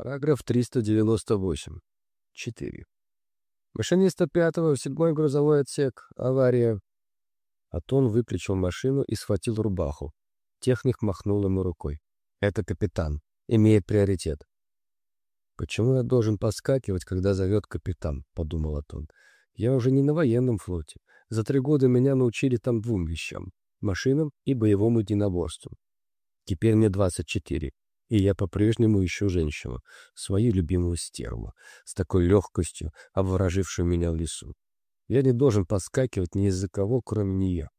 Параграф 398. 4. Машиниста пятого в седьмой грузовой отсек. Авария. Атон выключил машину и схватил рубаху. Техник махнул ему рукой. Это капитан. Имеет приоритет. «Почему я должен подскакивать, когда зовет капитан?» — подумал Атон. «Я уже не на военном флоте. За три года меня научили там двум вещам — машинам и боевому единоборству. Теперь мне 24, и я по-прежнему ищу женщину, свою любимую стерву, с такой легкостью, обворожившую меня в лесу. Я не должен подскакивать ни из-за кого, кроме нее.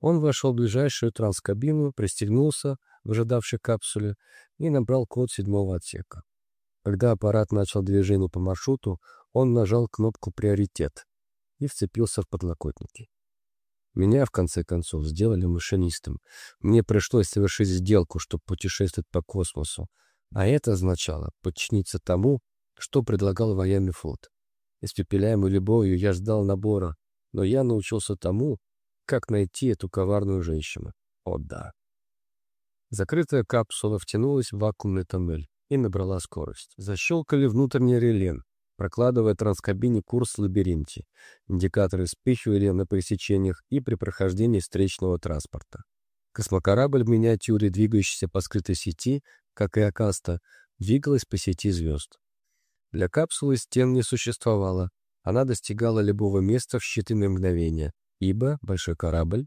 Он вошел в ближайшую транскабину, пристегнулся в ожидавшей капсуле и набрал код седьмого отсека. Когда аппарат начал движение по маршруту, он нажал кнопку «Приоритет» и вцепился в подлокотники. Меня, в конце концов, сделали машинистом. Мне пришлось совершить сделку, чтобы путешествовать по космосу. А это означало подчиниться тому, что предлагал военный флот. Испепеляемый любовью я ждал набора, но я научился тому, как найти эту коварную женщину. О да. Закрытая капсула втянулась в вакуумный тоннель и набрала скорость. Защелкали внутренний релен, прокладывая транскабине курс в лабиринте. Индикаторы вспыхивали на пересечениях и при прохождении встречного транспорта. Космокорабль в миниатюре, двигающийся по скрытой сети, как и Акаста, двигалась по сети звезд. Для капсулы стен не существовало, она достигала любого места в считанные мгновения, ибо большой корабль...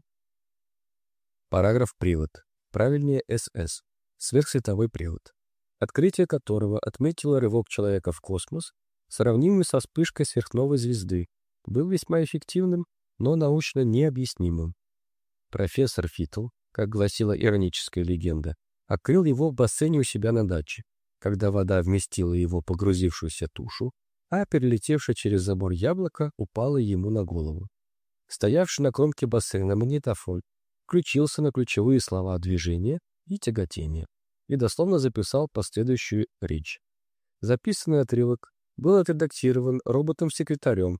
Параграф «Привод». Правильнее СС. Сверхсветовой привод. Открытие которого отметило рывок человека в космос сравнимый со вспышкой сверхновой звезды, был весьма эффективным, но научно необъяснимым. Профессор Фитл, как гласила ироническая легенда, открыл его в бассейне у себя на даче, когда вода вместила его погрузившуюся тушу, а перелетевшее через забор яблоко упало ему на голову. Стоявший на кромке бассейна магнитофон включился на ключевые слова движения и тяготения и дословно записал последующую речь. Записанный отрывок был отредактирован роботом-секретарем,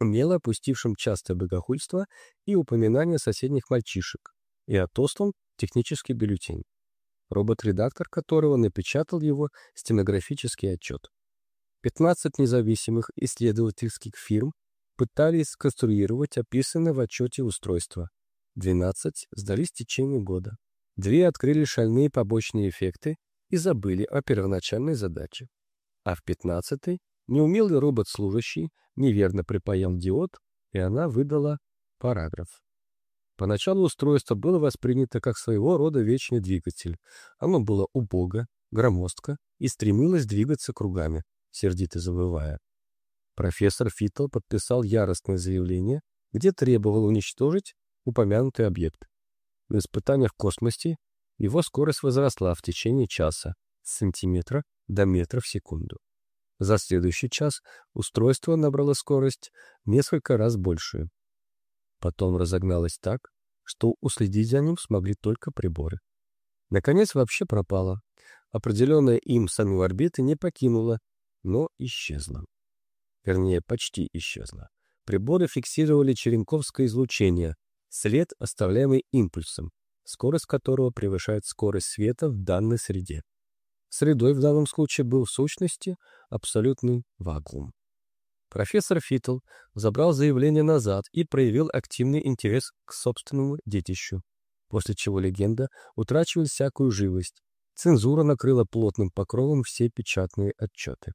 умело опустившим частое богохульство и упоминание соседних мальчишек, и отослан технический бюллетень, робот-редактор которого напечатал его стенографический отчет. 15 независимых исследовательских фирм пытались сконструировать описанное в отчете устройство. 12 сдались в течение года. Две открыли шальные побочные эффекты и забыли о первоначальной задаче а в пятнадцатый неумелый робот-служащий неверно припаял диод, и она выдала параграф. Поначалу устройство было воспринято как своего рода вечный двигатель. Оно было убого, громоздко и стремилось двигаться кругами, сердито завывая. Профессор Фитл подписал яростное заявление, где требовал уничтожить упомянутый объект. На испытаниях в космосе его скорость возросла в течение часа с сантиметра до метра в секунду. За следующий час устройство набрало скорость несколько раз большую. Потом разогналось так, что уследить за ним смогли только приборы. Наконец вообще пропало. Определенная им саму орбиты не покинула, но исчезла. Вернее, почти исчезла. Приборы фиксировали черенковское излучение, след, оставляемый импульсом, скорость которого превышает скорость света в данной среде. Средой в данном случае был в сущности абсолютный вакуум. Профессор Фитл забрал заявление назад и проявил активный интерес к собственному детищу, после чего легенда утрачивает всякую живость. Цензура накрыла плотным покровом все печатные отчеты.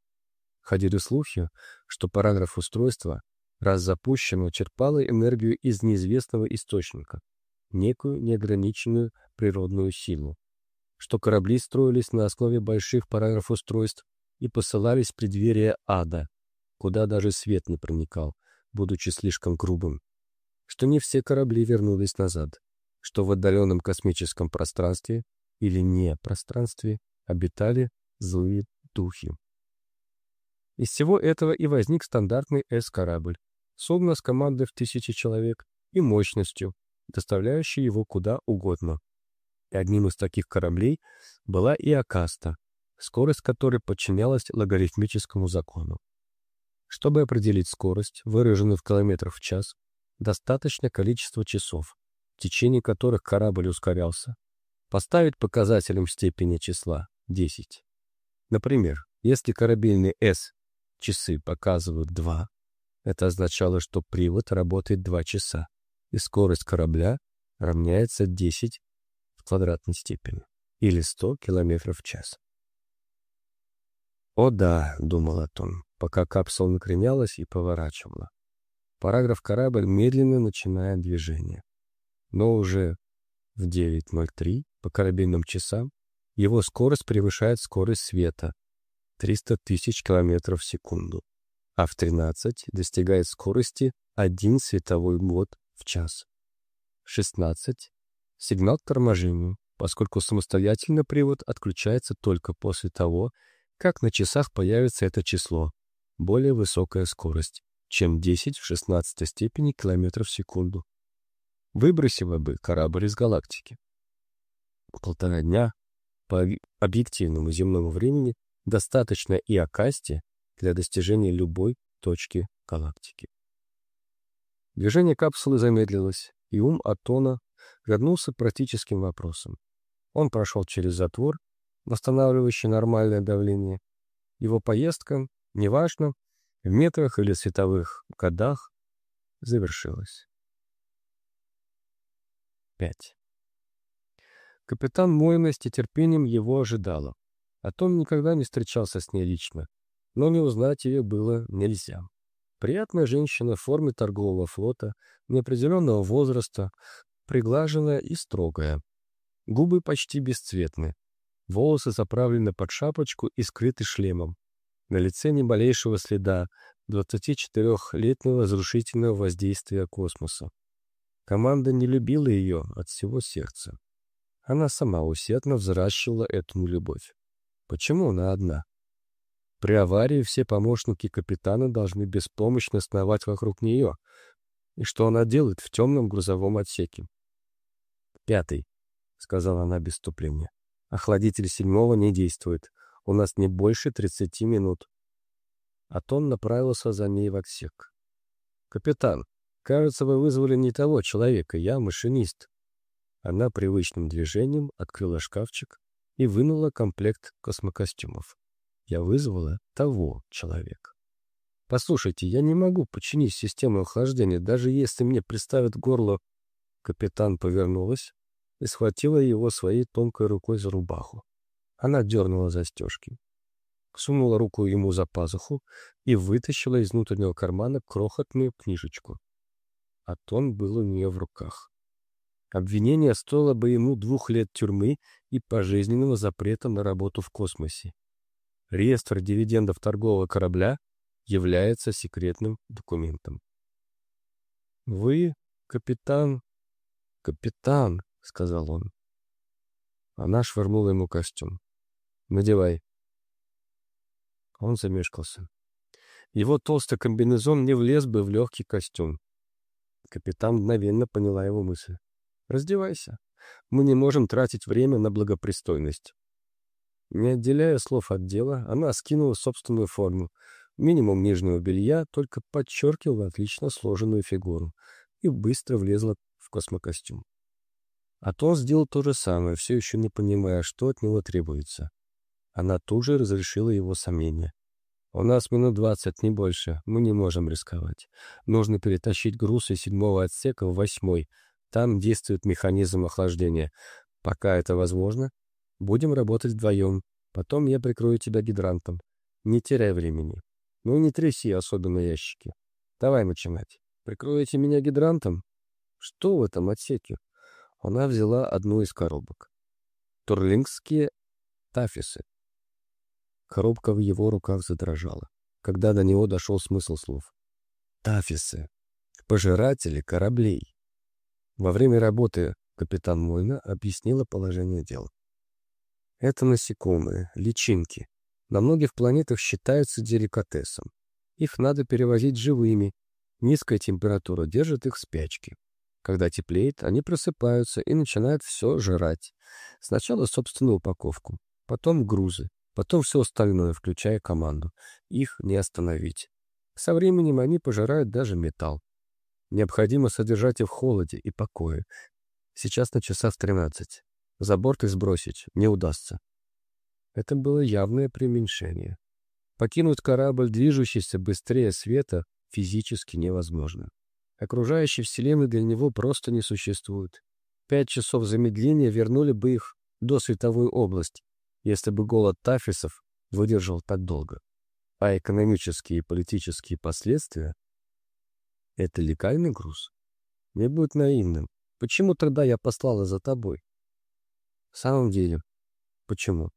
Ходили слухи, что параграф устройства, раз запущено, черпало энергию из неизвестного источника, некую неограниченную природную силу что корабли строились на основе больших параграф устройств и посылались в преддверие ада, куда даже свет не проникал, будучи слишком грубым, что не все корабли вернулись назад, что в отдаленном космическом пространстве или не пространстве обитали злые духи. Из всего этого и возник стандартный С-корабль, судно с командой в тысячи человек и мощностью, доставляющий его куда угодно и одним из таких кораблей была и Акаста, скорость которой подчинялась логарифмическому закону. Чтобы определить скорость, выраженную в километрах в час, достаточно количества часов, в течение которых корабль ускорялся, поставить показателем степени числа 10. Например, если корабельный S часы показывают 2, это означало, что привод работает 2 часа, и скорость корабля равняется 10 в квадратной степени, или 100 км в час. «О да», — думал Атон, пока капсула накренялась и поворачивала. Параграф корабль медленно начинает движение. Но уже в 9.03 по корабельным часам его скорость превышает скорость света — 300 тысяч километров в секунду, а в 13 достигает скорости 1 световой год в час. В 16 — сигнал к торможению, поскольку самостоятельно привод отключается только после того, как на часах появится это число, более высокая скорость, чем 10 в 16 степени километров в секунду. Выбросила бы корабль из галактики. Полтора дня по объективному земному времени достаточно и Акасти для достижения любой точки галактики. Движение капсулы замедлилось, и ум Атона вернулся к практическим вопросам. Он прошел через затвор восстанавливающий нормальное давление. Его поездка, неважно, в метрах или световых годах, завершилась. 5. Капитан Мойна с терпением его ожидала. А Том никогда не встречался с ней лично, но не узнать ее было нельзя. Приятная женщина в форме торгового флота, неопределенного возраста, приглаженная и строгая. Губы почти бесцветны, Волосы заправлены под шапочку и скрыты шлемом. На лице ни малейшего следа 24-летнего разрушительного воздействия космоса. Команда не любила ее от всего сердца. Она сама усердно взращивала эту нелюбовь. Почему она одна? При аварии все помощники капитана должны беспомощно сновать вокруг нее. И что она делает в темном грузовом отсеке? «Пятый», — сказала она без вступления. Охладитель седьмого не действует. У нас не больше 30 минут. Атон направился за ней в отсек. «Капитан, кажется, вы вызвали не того человека. Я машинист». Она привычным движением открыла шкафчик и вынула комплект космокостюмов. Я вызвала того человека. «Послушайте, я не могу починить систему охлаждения, даже если мне приставят горло...» Капитан повернулась, и схватила его своей тонкой рукой за рубаху. Она дернула застежки. Сунула руку ему за пазуху и вытащила из внутреннего кармана крохотную книжечку. А тон был у нее в руках. Обвинение стоило бы ему двух лет тюрьмы и пожизненного запрета на работу в космосе. Реестр дивидендов торгового корабля является секретным документом. «Вы, капитан...» «Капитан», — сказал он. Она швырнула ему костюм. «Надевай». Он замешкался. Его толстый комбинезон не влез бы в легкий костюм. Капитан мгновенно поняла его мысль. «Раздевайся. Мы не можем тратить время на благопристойность». Не отделяя слов от дела, она скинула собственную форму. Минимум нижнего белья только подчеркивал отлично сложенную фигуру и быстро влезла в космокостюм. А то сделал то же самое, все еще не понимая, что от него требуется. Она тут же разрешила его сомнения. «У нас минут двадцать, не больше. Мы не можем рисковать. Нужно перетащить груз из седьмого отсека в восьмой. Там действует механизм охлаждения. Пока это возможно, будем работать вдвоем. Потом я прикрою тебя гидрантом. Не теряй времени. Ну, не тряси, особенно ящики. Давай начинать. Прикроете меня гидрантом? Что в этом отсеке? Она взяла одну из коробок. Турлингские тафисы. Коробка в его руках задрожала, когда до него дошел смысл слов. Тафисы. Пожиратели кораблей. Во время работы капитан Мойна объяснила положение дел. Это насекомые, личинки. На многих планетах считаются деликатесом. Их надо перевозить живыми. Низкая температура держит их в спячке. Когда теплеет, они просыпаются и начинают все жрать. Сначала собственную упаковку, потом грузы, потом все остальное, включая команду. Их не остановить. Со временем они пожирают даже металл. Необходимо содержать их в холоде и покое. Сейчас на часах 13. За борт их сбросить не удастся. Это было явное преуменьшение. Покинуть корабль, движущийся быстрее света, физически невозможно. Окружающей Вселенной для него просто не существует. Пять часов замедления вернули бы их до световой области, если бы голод тафисов выдержал так долго. А экономические и политические последствия — это лекальный груз. Не будь наивным. Почему тогда я послала за тобой? В самом деле, почему?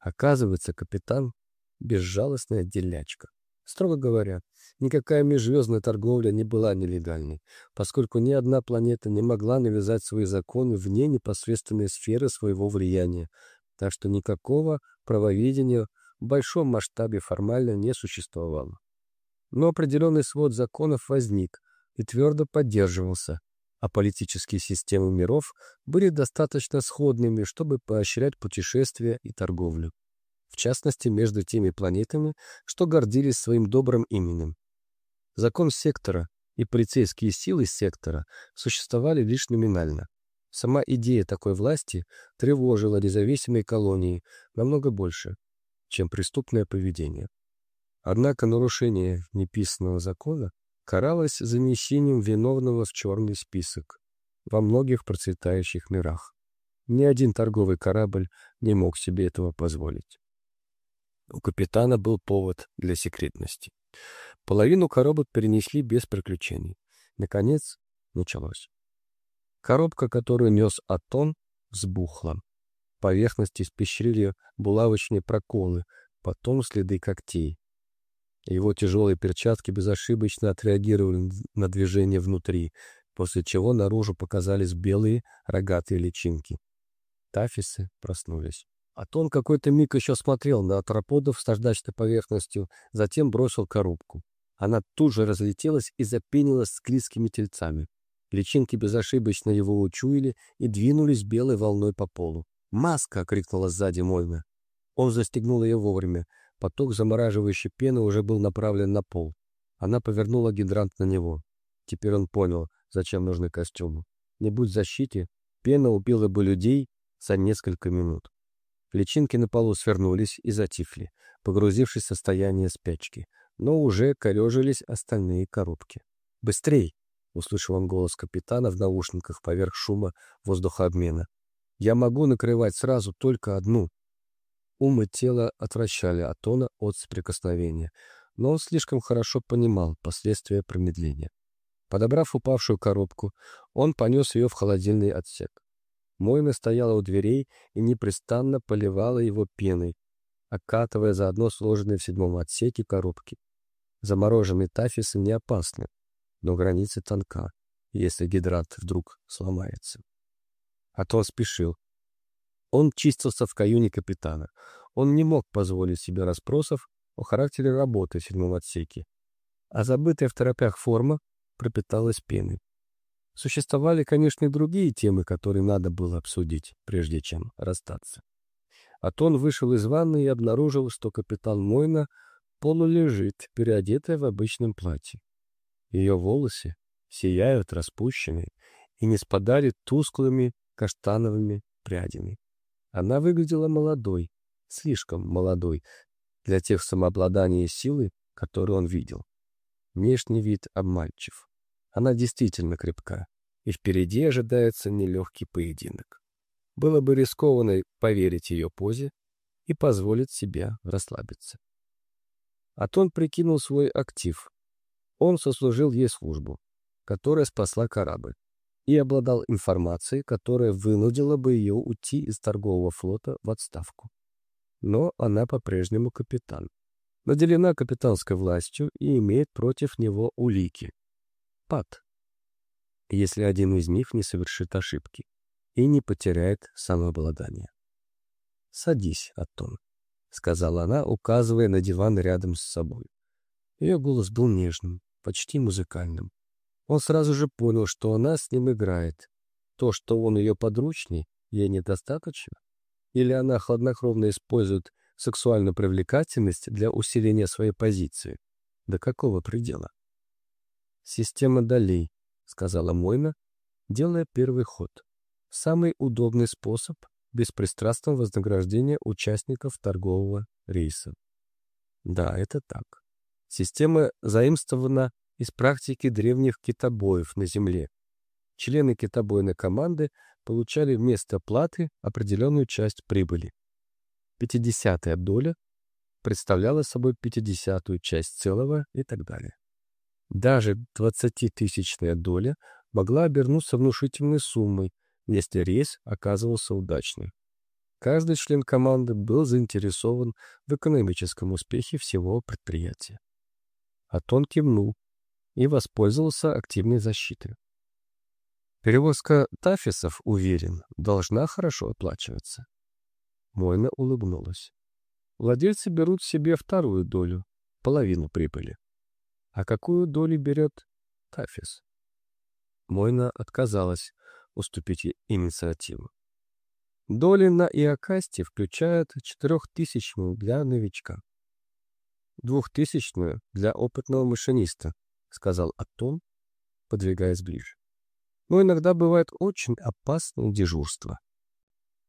Оказывается, капитан — безжалостная делячка. Строго говоря, никакая межзвездная торговля не была нелегальной, поскольку ни одна планета не могла навязать свои законы вне непосредственной сферы своего влияния, так что никакого правоведения в большом масштабе формально не существовало. Но определенный свод законов возник и твердо поддерживался, а политические системы миров были достаточно сходными, чтобы поощрять путешествия и торговлю. В частности, между теми планетами, что гордились своим добрым именем. Закон сектора и полицейские силы сектора существовали лишь номинально. Сама идея такой власти тревожила независимые колонии намного больше, чем преступное поведение. Однако нарушение неписанного закона каралось занесением виновного в черный список во многих процветающих мирах. Ни один торговый корабль не мог себе этого позволить. У капитана был повод для секретности. Половину коробок перенесли без приключений. Наконец, началось. Коробка, которую нес Атон, взбухла. Поверхность испещрили булавочные проколы, потом следы когтей. Его тяжелые перчатки безошибочно отреагировали на движение внутри, после чего наружу показались белые рогатые личинки. Тафисы проснулись. Атон какой-то миг еще смотрел на атроподов с наждачной поверхностью, затем бросил коробку. Она тут же разлетелась и запенилась склизкими тельцами. Личинки безошибочно его учуяли и двинулись белой волной по полу. «Маска!» — крикнула сзади Мойна. Он застегнул ее вовремя. Поток замораживающей пены уже был направлен на пол. Она повернула гидрант на него. Теперь он понял, зачем нужны костюмы. Не будь защите, пена убила бы людей за несколько минут. Личинки на полу свернулись и затихли, погрузившись в состояние спячки, но уже корежились остальные коробки. «Быстрей!» — услышал он голос капитана в наушниках поверх шума воздухообмена. «Я могу накрывать сразу только одну». Ум и тело отвращали Атона от соприкосновения, но он слишком хорошо понимал последствия промедления. Подобрав упавшую коробку, он понес ее в холодильный отсек. Мойна стояла у дверей и непрестанно поливала его пеной, окатывая заодно сложенные в седьмом отсеке коробки. Замороженные тафисы не опасны, но граница тонка, если гидрант вдруг сломается. А то спешил. Он чистился в каюне капитана. Он не мог позволить себе расспросов о характере работы в седьмом отсеке, а забытая в торопях форма пропиталась пеной. Существовали, конечно, и другие темы, которые надо было обсудить, прежде чем расстаться. Атон вышел из ванны и обнаружил, что капитан Мойна полулежит, переодетая в обычном платье. Ее волосы сияют распущенные и не спадали тусклыми каштановыми прядями. Она выглядела молодой, слишком молодой, для тех самообладания и силы, которые он видел. Внешний вид обманчив. Она действительно крепка, и впереди ожидается нелегкий поединок. Было бы рискованно поверить ее позе и позволить себе расслабиться. Атон прикинул свой актив. Он сослужил ей службу, которая спасла корабль, и обладал информацией, которая вынудила бы ее уйти из торгового флота в отставку. Но она по-прежнему капитан. Наделена капитанской властью и имеет против него улики, спад, если один из них не совершит ошибки и не потеряет самообладание. «Садись, Атон», — сказала она, указывая на диван рядом с собой. Ее голос был нежным, почти музыкальным. Он сразу же понял, что она с ним играет. То, что он ее подручней, ей недостаточно? Или она хладнокровно использует сексуальную привлекательность для усиления своей позиции? До какого предела? «Система долей», — сказала Мойна, делая первый ход. «Самый удобный способ беспристрастного вознаграждения участников торгового рейса. Да, это так. Система заимствована из практики древних китобоев на Земле. Члены китобойной команды получали вместо платы определенную часть прибыли. Пятидесятая доля представляла собой пятидесятую часть целого и так далее. Даже двадцатитысячная доля могла обернуться внушительной суммой, если рейс оказывался удачным. Каждый член команды был заинтересован в экономическом успехе всего предприятия. Атон кивнул и воспользовался активной защитой. Перевозка тафисов, уверен, должна хорошо оплачиваться. Мойна улыбнулась. Владельцы берут себе вторую долю, половину прибыли. А какую долю берет Тафис? Мойна отказалась уступить инициативу. Доли на Иокасте включают четырехтысячную для новичка. Двухтысячную для опытного машиниста, сказал Атон, подвигаясь ближе. Но иногда бывает очень опасное дежурство.